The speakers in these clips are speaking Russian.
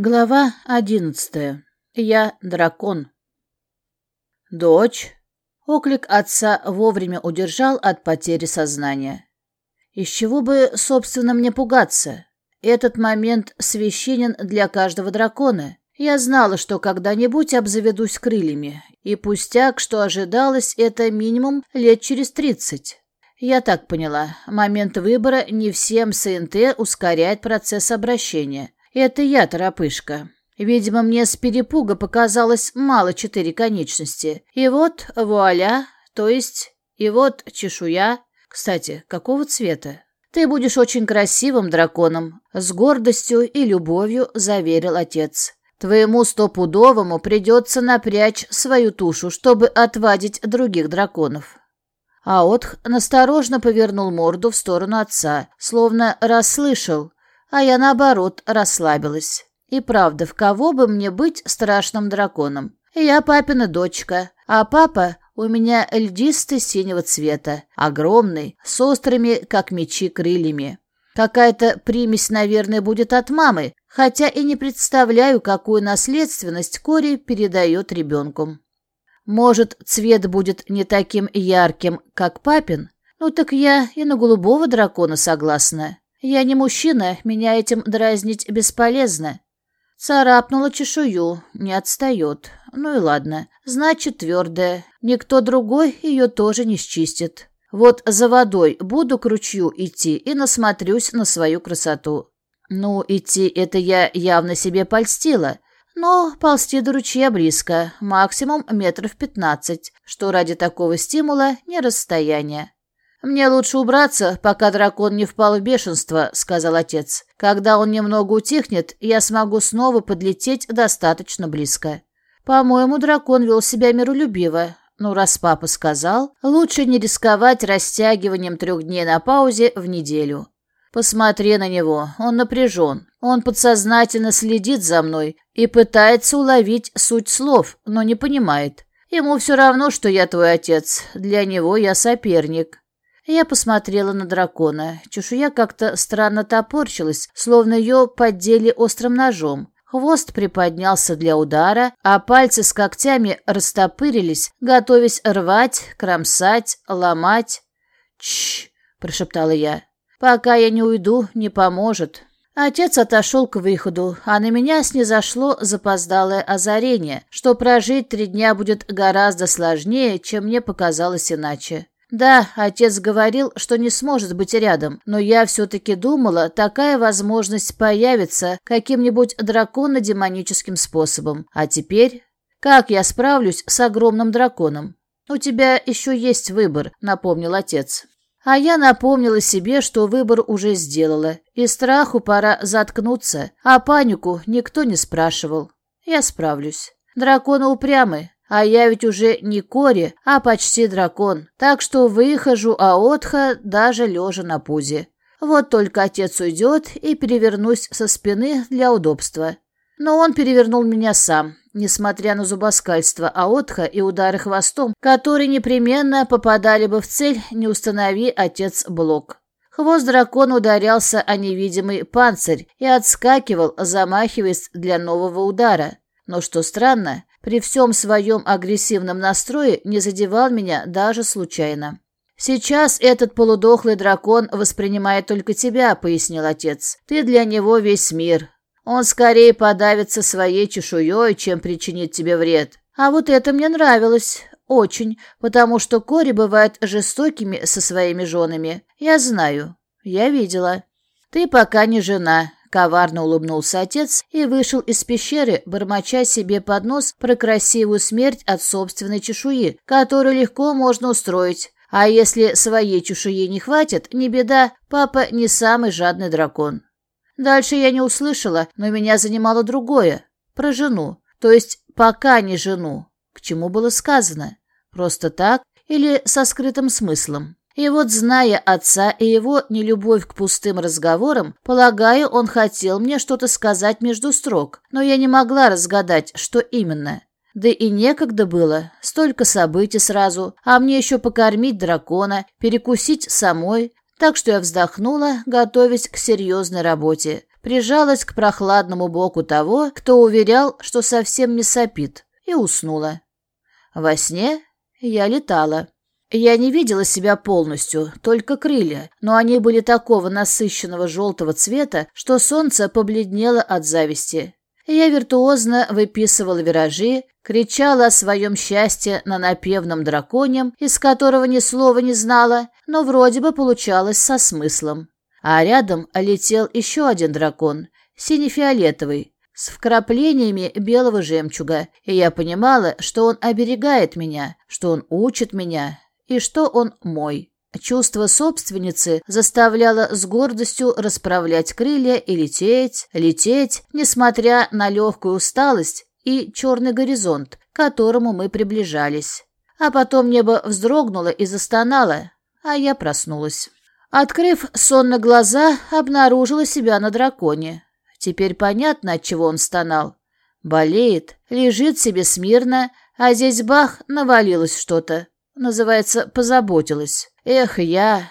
Глава одиннадцатая. Я дракон. Дочь. Оклик отца вовремя удержал от потери сознания. Из чего бы, собственно, мне пугаться? Этот момент священен для каждого дракона. Я знала, что когда-нибудь обзаведусь крыльями, и пустяк, что ожидалось, это минимум лет через тридцать. Я так поняла, момент выбора не всем СНТ ускоряет процесс обращения – это я, торопышка. Видимо, мне с перепуга показалось мало четыре конечности. И вот вуаля, то есть, и вот чешуя. Кстати, какого цвета? Ты будешь очень красивым драконом, с гордостью и любовью заверил отец. Твоему стопудовому придется напрячь свою тушу, чтобы отвадить других драконов. Аотх насторожно повернул морду в сторону отца, словно расслышал, а я, наоборот, расслабилась. И правда, в кого бы мне быть страшным драконом? Я папина дочка, а папа у меня льдистый синего цвета, огромный, с острыми, как мечи, крыльями. Какая-то примесь, наверное, будет от мамы, хотя и не представляю, какую наследственность Кори передает ребенку. Может, цвет будет не таким ярким, как папин? Ну так я и на голубого дракона согласна. Я не мужчина, меня этим дразнить бесполезно. Царапнула чешую, не отстает. Ну и ладно, значит твердая. Никто другой ее тоже не счистит. Вот за водой буду к ручью идти и насмотрюсь на свою красоту. Ну, идти это я явно себе польстила, но ползти до ручья близко, максимум метров пятнадцать, что ради такого стимула не расстояние. «Мне лучше убраться, пока дракон не впал в бешенство», — сказал отец. «Когда он немного утихнет, я смогу снова подлететь достаточно близко». По-моему, дракон вел себя миролюбиво. Ну, раз папа сказал, лучше не рисковать растягиванием трех дней на паузе в неделю. Посмотри на него, он напряжен. Он подсознательно следит за мной и пытается уловить суть слов, но не понимает. Ему все равно, что я твой отец. Для него я соперник. Я посмотрела на дракона. Чешуя как-то странно топорщилась, словно ее поддели острым ножом. Хвост приподнялся для удара, а пальцы с когтями растопырились, готовясь рвать, кромсать, ломать. «Чш!» — прошептала я. «Пока я не уйду, не поможет». Отец отошел к выходу, а на меня снизошло запоздалое озарение, что прожить три дня будет гораздо сложнее, чем мне показалось иначе. Да, отец говорил, что не сможет быть рядом, но я все-таки думала, такая возможность появится каким-нибудь драконно-демоническим способом. А теперь... Как я справлюсь с огромным драконом? У тебя еще есть выбор, напомнил отец. А я напомнила себе, что выбор уже сделала, и страху пора заткнуться, а панику никто не спрашивал. Я справлюсь. Драконы упрямы, а я ведь уже не Кори, а почти дракон, так что выхожу Аотха даже лежа на пузе. Вот только отец уйдет и перевернусь со спины для удобства. Но он перевернул меня сам, несмотря на зубоскальство Аотха и удары хвостом, которые непременно попадали бы в цель, не установи отец блок. Хвост дракона ударялся о невидимый панцирь и отскакивал, замахиваясь для нового удара. Но что странно, при всем своем агрессивном настрое не задевал меня даже случайно. «Сейчас этот полудохлый дракон воспринимает только тебя», — пояснил отец. «Ты для него весь мир. Он скорее подавится своей чешуей, чем причинит тебе вред. А вот это мне нравилось. Очень, потому что кори бывают жестокими со своими женами. Я знаю. Я видела. Ты пока не жена, Коварно улыбнулся отец и вышел из пещеры, бормоча себе под нос про красивую смерть от собственной чешуи, которую легко можно устроить. А если своей чешуи не хватит, не беда, папа не самый жадный дракон. Дальше я не услышала, но меня занимало другое. Про жену. То есть пока не жену. К чему было сказано? Просто так или со скрытым смыслом? И вот, зная отца и его нелюбовь к пустым разговорам, полагаю, он хотел мне что-то сказать между строк, но я не могла разгадать, что именно. Да и некогда было, столько событий сразу, а мне еще покормить дракона, перекусить самой, так что я вздохнула, готовясь к серьезной работе. прижалась к прохладному боку того, кто уверял, что совсем не сопит, и уснула. Во сне я летала. Я не видела себя полностью, только крылья, но они были такого насыщенного желтого цвета, что солнце побледнело от зависти. Я виртуозно выписывала виражи, кричала о своем счастье на напевном драконе, из которого ни слова не знала, но вроде бы получалось со смыслом. А рядом летел еще один дракон, сине-фиолетовый, с вкраплениями белого жемчуга, и я понимала, что он оберегает меня, что он учит меня и что он мой. Чувство собственницы заставляло с гордостью расправлять крылья и лететь, лететь, несмотря на легкую усталость и черный горизонт, к которому мы приближались. А потом небо вздрогнуло и застонало, а я проснулась. Открыв сонно глаза, обнаружила себя на драконе. Теперь понятно, от чего он стонал. Болеет, лежит себе смирно, а здесь бах, навалилось что-то. Называется, позаботилась. Эх, я...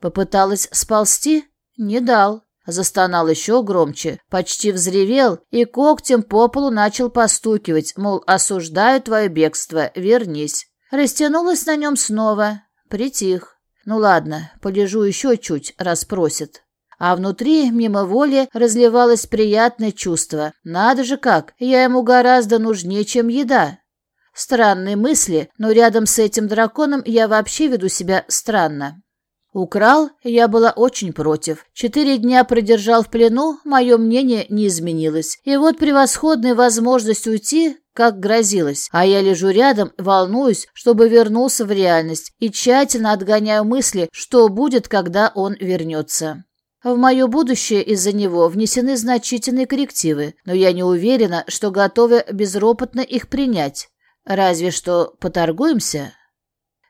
Попыталась сползти? Не дал. Застонал еще громче, почти взревел и когтем по полу начал постукивать, мол, осуждаю твое бегство, вернись. Растянулась на нем снова, притих. Ну ладно, полежу еще чуть, расспросит. А внутри, мимо воли, разливалось приятное чувство. Надо же как, я ему гораздо нужнее, чем еда. Странные мысли, но рядом с этим драконом я вообще веду себя странно. Украл, я была очень против. Четыре дня продержал в плену, мое мнение не изменилось. И вот превосходная возможность уйти, как грозилось. А я лежу рядом, волнуюсь, чтобы вернулся в реальность, и тщательно отгоняю мысли, что будет, когда он вернется. В мое будущее из-за него внесены значительные коррективы, но я не уверена, что готова безропотно их принять. Разве что поторгуемся.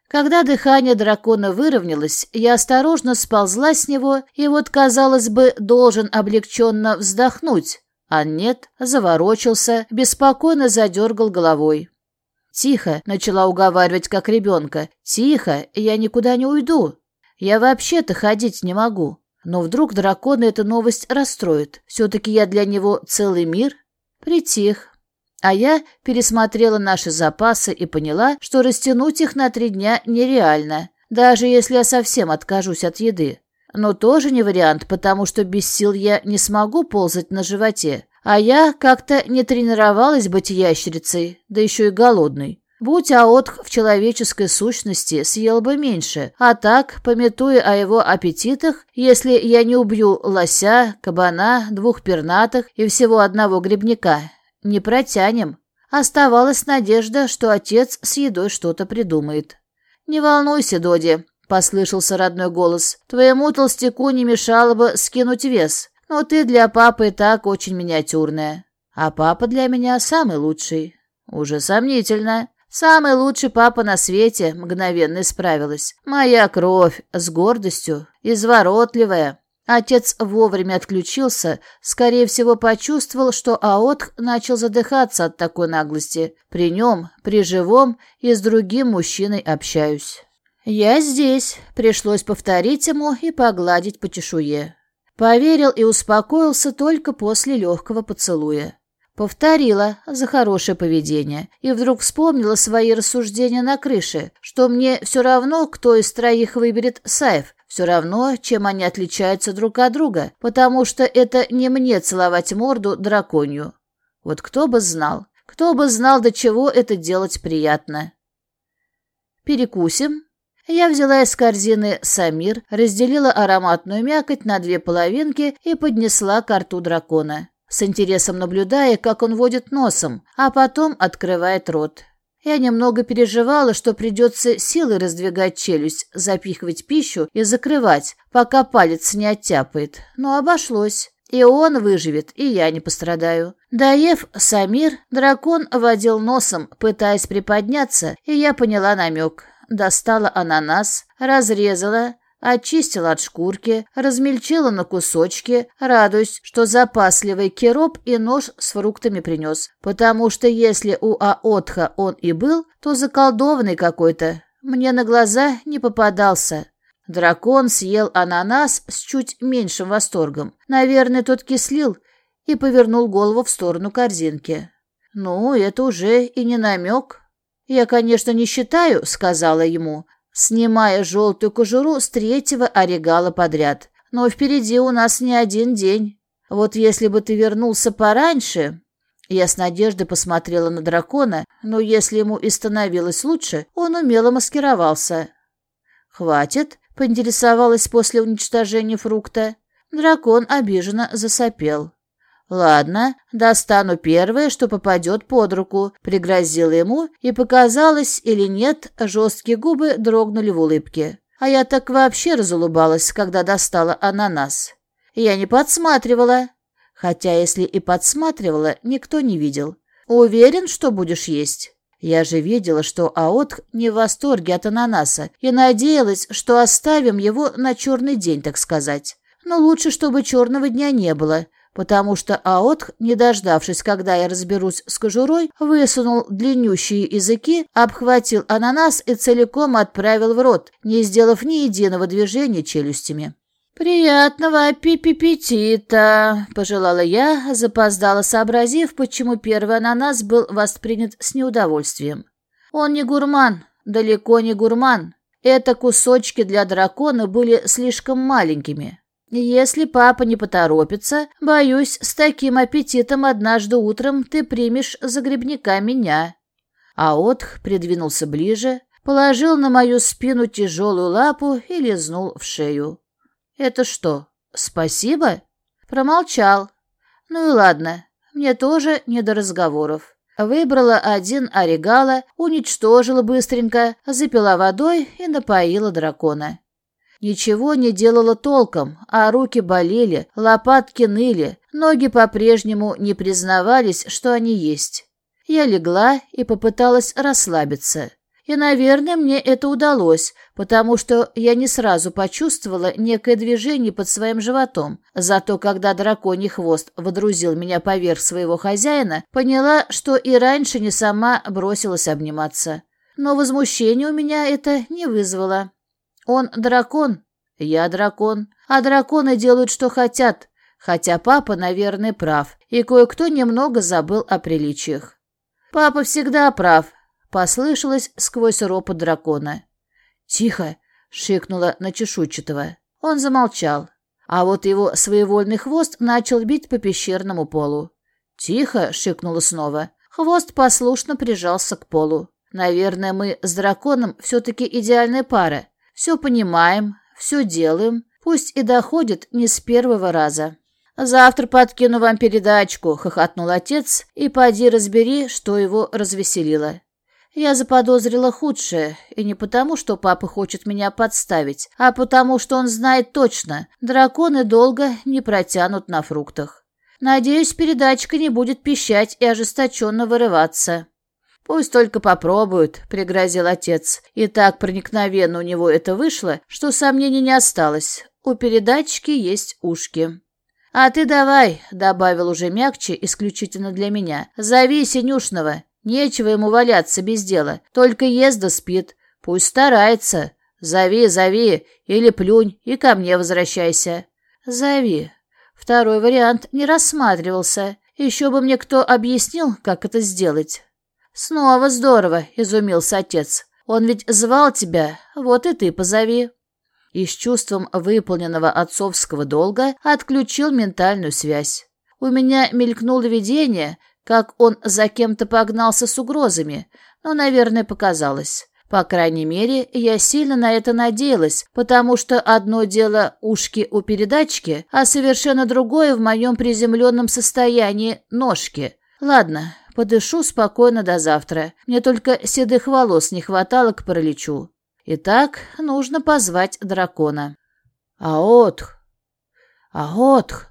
Когда дыхание дракона выровнялось, я осторожно сползла с него, и вот, казалось бы, должен облегченно вздохнуть. А нет, заворочился, беспокойно задергал головой. «Тихо», — начала уговаривать как ребенка, — «тихо, я никуда не уйду. Я вообще-то ходить не могу». Но вдруг дракона эта новость расстроит. Все-таки я для него целый мир. Притих, а я пересмотрела наши запасы и поняла, что растянуть их на три дня нереально, даже если я совсем откажусь от еды. Но тоже не вариант, потому что без сил я не смогу ползать на животе. А я как-то не тренировалась быть ящерицей, да еще и голодной. Будь Аотх в человеческой сущности, съел бы меньше, а так, пометуя о его аппетитах, если я не убью лося, кабана, двух пернатых и всего одного грибника, не протянем. Оставалась надежда, что отец с едой что-то придумает. «Не волнуйся, Доди», — послышался родной голос. «Твоему толстяку не мешало бы скинуть вес, но ты для папы и так очень миниатюрная. А папа для меня самый лучший». «Уже сомнительно. Самый лучший папа на свете», — мгновенно исправилась. «Моя кровь, с гордостью, изворотливая». Отец вовремя отключился, скорее всего, почувствовал, что Аотх начал задыхаться от такой наглости. При нем, при живом и с другим мужчиной общаюсь. «Я здесь», — пришлось повторить ему и погладить по чешуе. Поверил и успокоился только после легкого поцелуя. Повторила за хорошее поведение и вдруг вспомнила свои рассуждения на крыше, что мне все равно, кто из троих выберет Саев, все равно, чем они отличаются друг от друга, потому что это не мне целовать морду драконью. Вот кто бы знал, кто бы знал, до чего это делать приятно. Перекусим. Я взяла из корзины самир, разделила ароматную мякоть на две половинки и поднесла к рту дракона, с интересом наблюдая, как он водит носом, а потом открывает рот. Я немного переживала, что придется силой раздвигать челюсть, запихивать пищу и закрывать, пока палец не оттяпает. Но обошлось. И он выживет, и я не пострадаю. Доев Самир, дракон водил носом, пытаясь приподняться, и я поняла намек. Достала ананас, разрезала, очистила от шкурки, размельчила на кусочки, радуясь, что запасливый кероп и нож с фруктами принес. Потому что если у Аотха он и был, то заколдованный какой-то. Мне на глаза не попадался. Дракон съел ананас с чуть меньшим восторгом. Наверное, тот кислил и повернул голову в сторону корзинки. «Ну, это уже и не намек». «Я, конечно, не считаю», — сказала ему, снимая желтую кожуру с третьего орегала подряд. «Но впереди у нас не один день. Вот если бы ты вернулся пораньше...» Я с надеждой посмотрела на дракона, но если ему и становилось лучше, он умело маскировался. «Хватит», — поинтересовалась после уничтожения фрукта. Дракон обиженно засопел. «Ладно, достану первое, что попадет под руку», — пригрозила ему, и показалось или нет, жесткие губы дрогнули в улыбке. А я так вообще разулыбалась, когда достала ананас. Я не подсматривала. Хотя, если и подсматривала, никто не видел. Уверен, что будешь есть? Я же видела, что Аотх не в восторге от ананаса и надеялась, что оставим его на черный день, так сказать. Но лучше, чтобы черного дня не было, потому что Аотх, не дождавшись, когда я разберусь с кожурой, высунул длиннющие языки, обхватил ананас и целиком отправил в рот, не сделав ни единого движения челюстями. «Приятного аппетита!» — пожелала я, запоздала сообразив, почему первый ананас был воспринят с неудовольствием. «Он не гурман, далеко не гурман. Это кусочки для дракона были слишком маленькими. Если папа не поторопится, боюсь, с таким аппетитом однажды утром ты примешь за грибника меня». А Отх придвинулся ближе, положил на мою спину тяжелую лапу и лизнул в шею. «Это что, спасибо?» Промолчал. «Ну и ладно, мне тоже не до разговоров». Выбрала один орегала, уничтожила быстренько, запила водой и напоила дракона. Ничего не делала толком, а руки болели, лопатки ныли, ноги по-прежнему не признавались, что они есть. Я легла и попыталась расслабиться. И, наверное, мне это удалось, потому что я не сразу почувствовала некое движение под своим животом. Зато когда драконий хвост водрузил меня поверх своего хозяина, поняла, что и раньше не сама бросилась обниматься. Но возмущение у меня это не вызвало. Он дракон, я дракон, а драконы делают, что хотят, хотя папа, наверное, прав, и кое-кто немного забыл о приличиях. Папа всегда прав, Послышалось сквозь ропот дракона. «Тихо!» — шикнула на чешуйчатого. Он замолчал, а вот его своевольный хвост начал бить по пещерному полу. «Тихо!» — шикнула снова. Хвост послушно прижался к полу. «Наверное, мы с драконом все-таки идеальная пара. Все понимаем, все делаем, пусть и доходит не с первого раза». «Завтра подкину вам передачку», — хохотнул отец, и поди разбери, что его развеселило. Я заподозрила худшее, и не потому, что папа хочет меня подставить, а потому, что он знает точно, драконы долго не протянут на фруктах. Надеюсь, передачка не будет пищать и ожесточенно вырываться. «Пусть только попробуют», — пригрозил отец. И так проникновенно у него это вышло, что сомнений не осталось. У передатчики есть ушки. «А ты давай», — добавил уже мягче, исключительно для меня, — «зови Синюшного. Нечего ему валяться без дела, только ест да спит. Пусть старается. Зови, зови, или плюнь и ко мне возвращайся. Зови. Второй вариант не рассматривался. Еще бы мне кто объяснил, как это сделать. Снова здорово, изумился отец. Он ведь звал тебя, вот и ты позови. И с чувством выполненного отцовского долга отключил ментальную связь. У меня мелькнуло видение, как он за кем-то погнался с угрозами, но, наверное, показалось. По крайней мере, я сильно на это надеялась, потому что одно дело ушки у передачки, а совершенно другое в моем приземленном состоянии ножки. Ладно, подышу спокойно до завтра. Мне только седых волос не хватало к параличу. Итак, нужно позвать дракона. Аотх! Аотх!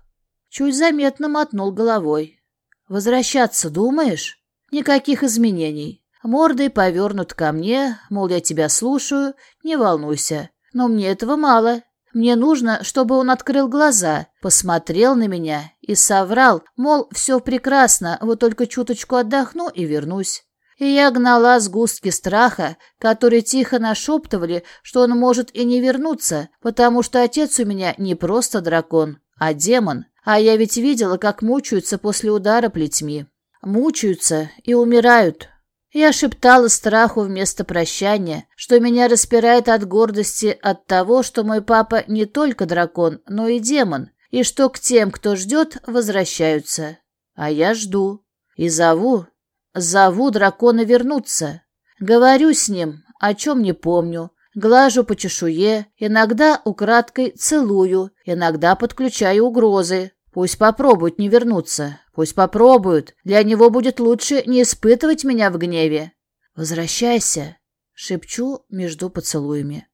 Чуть заметно мотнул головой. «Возвращаться думаешь?» «Никаких изменений. Мордой повернут ко мне, мол, я тебя слушаю, не волнуйся. Но мне этого мало. Мне нужно, чтобы он открыл глаза, посмотрел на меня и соврал, мол, все прекрасно, вот только чуточку отдохну и вернусь. и я гнала сгустки страха, которые тихо нашептывали, что он может и не вернуться, потому что отец у меня не просто дракон, а демон, а я ведь видела, как мучаются после удара плетьми. Мучаются и умирают. Я шептала страху вместо прощания, что меня распирает от гордости от того, что мой папа не только дракон, но и демон, и что к тем, кто ждет, возвращаются. А я жду. И зову, зову дракона вернуться. Говорю с ним, о чем не помню, глажу по чешуе, иногда украдкой целую, иногда подключаю угрозы. Пусть попробуют не вернуться, пусть попробуют. Для него будет лучше не испытывать меня в гневе. «Возвращайся», — шепчу между поцелуями.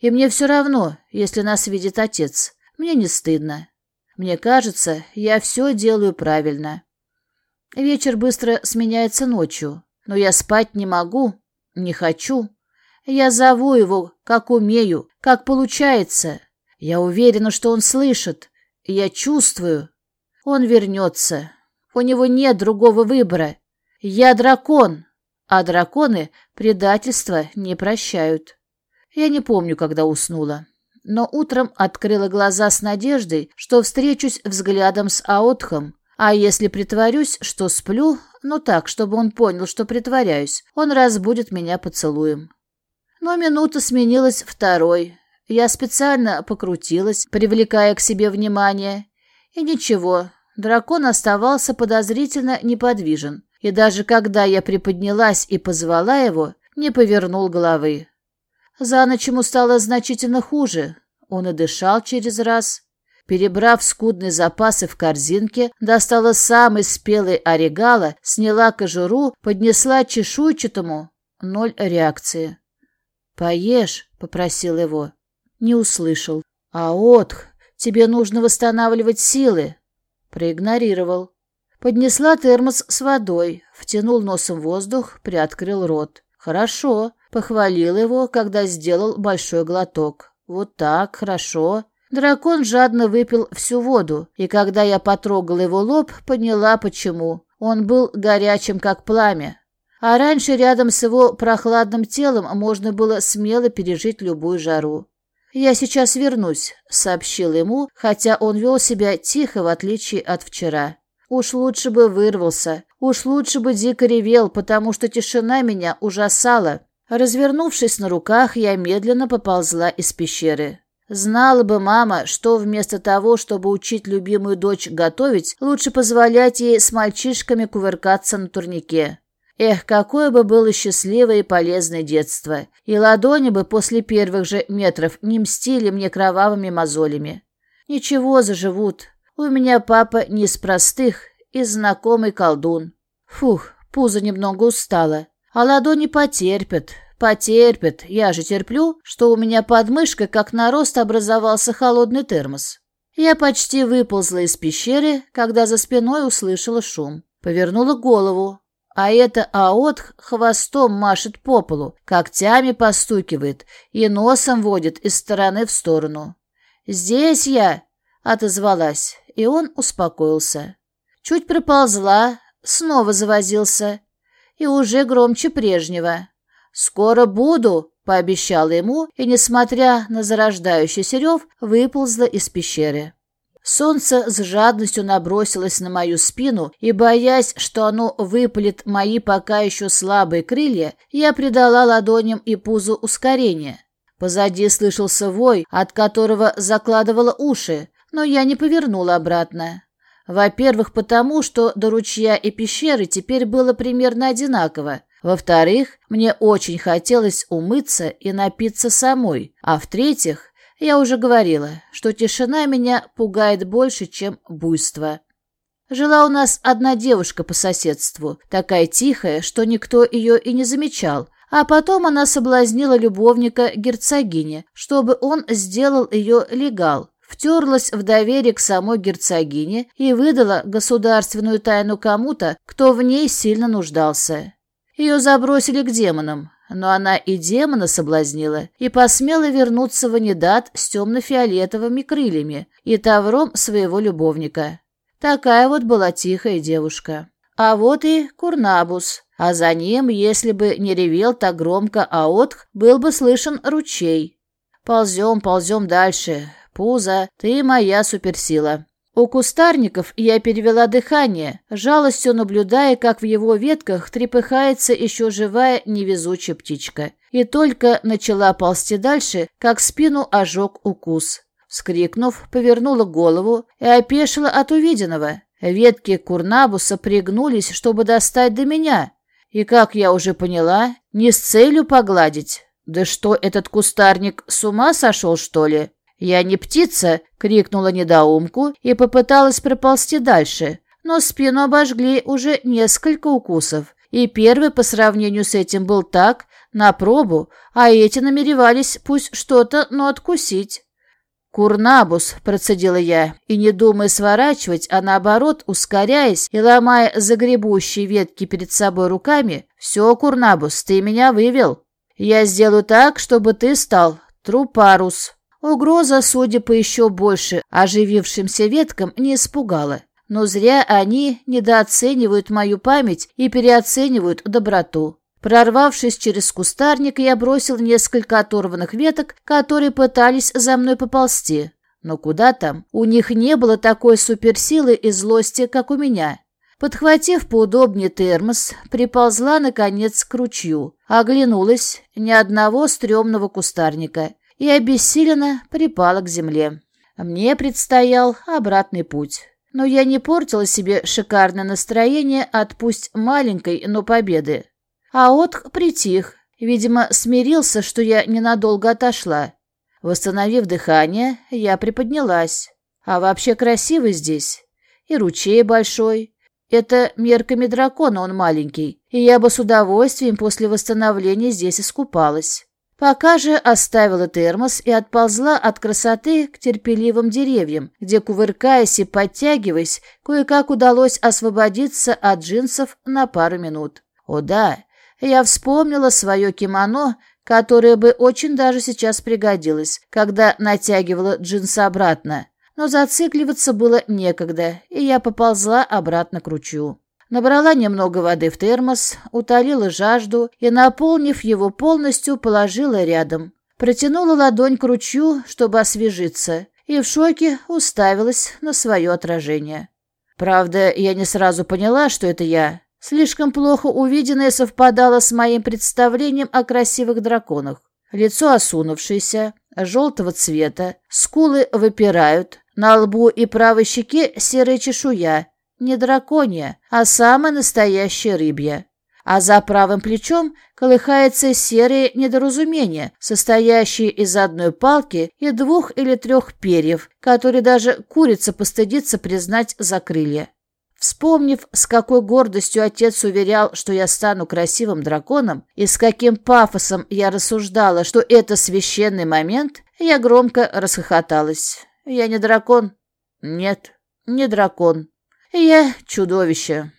И мне все равно, если нас видит отец. Мне не стыдно. Мне кажется, я все делаю правильно. Вечер быстро сменяется ночью, но я спать не могу, не хочу. Я зову его, как умею, как получается. Я уверена, что он слышит. Я чувствую. Он вернется. У него нет другого выбора. Я дракон, а драконы предательства не прощают. Я не помню, когда уснула но утром открыла глаза с надеждой, что встречусь взглядом с Аотхом, а если притворюсь, что сплю, ну так, чтобы он понял, что притворяюсь, он разбудит меня поцелуем. Но минута сменилась второй. Я специально покрутилась, привлекая к себе внимание. И ничего, дракон оставался подозрительно неподвижен. И даже когда я приподнялась и позвала его, не повернул головы. За ночь ему стало значительно хуже. Он и дышал через раз. Перебрав скудные запасы в корзинке, достала самый спелый орегало, сняла кожуру, поднесла чешуйчатому. Ноль реакции. «Поешь», — попросил его. Не услышал. «А отх, тебе нужно восстанавливать силы». Проигнорировал. Поднесла термос с водой, втянул носом воздух, приоткрыл рот. «Хорошо», — похвалил его, когда сделал большой глоток. «Вот так, хорошо». Дракон жадно выпил всю воду, и когда я потрогала его лоб, поняла, почему. Он был горячим, как пламя. А раньше рядом с его прохладным телом можно было смело пережить любую жару. «Я сейчас вернусь», — сообщил ему, хотя он вел себя тихо, в отличие от вчера. Уж лучше бы вырвался, уж лучше бы дико ревел, потому что тишина меня ужасала. Развернувшись на руках, я медленно поползла из пещеры. Знала бы мама, что вместо того, чтобы учить любимую дочь готовить, лучше позволять ей с мальчишками кувыркаться на турнике. Эх, какое бы было счастливое и полезное детство. И ладони бы после первых же метров не мстили мне кровавыми мозолями. Ничего, заживут. У меня папа не из простых, и знакомый колдун. Фух, пузо немного устало. А ладони потерпят, потерпят. Я же терплю, что у меня под мышкой, как нарост, образовался холодный термос. Я почти выползла из пещеры, когда за спиной услышала шум. Повернула голову. А это Аот хвостом машет по полу, когтями постукивает и носом водит из стороны в сторону. «Здесь я!» — отозвалась, и он успокоился. Чуть приползла, снова завозился и уже громче прежнего. «Скоро буду», — пообещала ему, и, несмотря на зарождающийся рев, выползла из пещеры. Солнце с жадностью набросилось на мою спину, и, боясь, что оно выпалит мои пока еще слабые крылья, я придала ладоням и пузу ускорение. Позади слышался вой, от которого закладывала уши, но я не повернула обратно. Во-первых, потому что до ручья и пещеры теперь было примерно одинаково. Во-вторых, мне очень хотелось умыться и напиться самой. А в-третьих, я уже говорила, что тишина меня пугает больше, чем буйство. Жила у нас одна девушка по соседству, такая тихая, что никто ее и не замечал, а потом она соблазнила любовника герцогини, чтобы он сделал ее легал втерлась в доверие к самой герцогине и выдала государственную тайну кому-то, кто в ней сильно нуждался. Ее забросили к демонам, но она и демона соблазнила и посмела вернуться в Анидат с темно-фиолетовыми крыльями и тавром своего любовника. Такая вот была тихая девушка. А вот и Курнабус. а за ним, если бы не ревел так громко Аотх, был бы слышен ручей. Ползем, ползем дальше. Пузо, ты моя суперсила. У кустарников я перевела дыхание, жалостью наблюдая, как в его ветках трепыхается еще живая невезучая птичка. И только начала ползти дальше, как спину ожег укус. Вскрикнув, повернула голову и опешила от увиденного. Ветки курнабуса пригнулись, чтобы достать до меня. И, как я уже поняла, не с целью погладить. Да что, этот кустарник с ума сошел, что ли? «Я не птица!» — крикнула недоумку и попыталась проползти дальше, но спину обожгли уже несколько укусов, и первый по сравнению с этим был так, на пробу, а эти намеревались пусть что-то, но откусить. «Курнабус», — процедила я, и, не думая сворачивать, а наоборот, ускоряясь и ломая загребущие ветки перед собой руками, «все, Курнабус, ты меня вывел. Я сделаю так, чтобы ты стал трупарус». Угроза, судя по еще больше оживившимся веткам, не испугала. Но зря они недооценивают мою память и переоценивают доброту. Прорвавшись через кустарник, я бросил несколько оторванных веток, которые пытались за мной поползти. Но куда там? У них не было такой суперсилы и злости, как у меня. Подхватив поудобнее термос, приползла, наконец, к ручью. Оглянулась, ни одного стрёмного кустарника и обессиленно припала к земле. Мне предстоял обратный путь. Но я не портила себе шикарное настроение от пусть маленькой, но победы. А Отх притих, видимо, смирился, что я ненадолго отошла. Восстановив дыхание, я приподнялась. А вообще красиво здесь. И ручей большой. Это мерками дракона он маленький, и я бы с удовольствием после восстановления здесь искупалась. Пока же оставила термос и отползла от красоты к терпеливым деревьям, где, кувыркаясь и подтягиваясь, кое-как удалось освободиться от джинсов на пару минут. О да, я вспомнила свое кимоно, которое бы очень даже сейчас пригодилось, когда натягивала джинсы обратно. Но зацикливаться было некогда, и я поползла обратно к ручью. Набрала немного воды в термос, утолила жажду и, наполнив его полностью, положила рядом. Протянула ладонь к ручью, чтобы освежиться, и в шоке уставилась на свое отражение. Правда, я не сразу поняла, что это я. Слишком плохо увиденное совпадало с моим представлением о красивых драконах. Лицо осунувшееся, желтого цвета, скулы выпирают, на лбу и правой щеке серая чешуя, не драконья, а самая настоящая рыбья. А за правым плечом колыхается серое недоразумение, состоящее из одной палки и двух или трех перьев, которые даже курица постыдится признать за крылья. Вспомнив, с какой гордостью отец уверял, что я стану красивым драконом, и с каким пафосом я рассуждала, что это священный момент, я громко расхохоталась. Я не дракон? Нет, не дракон. Я чудовище.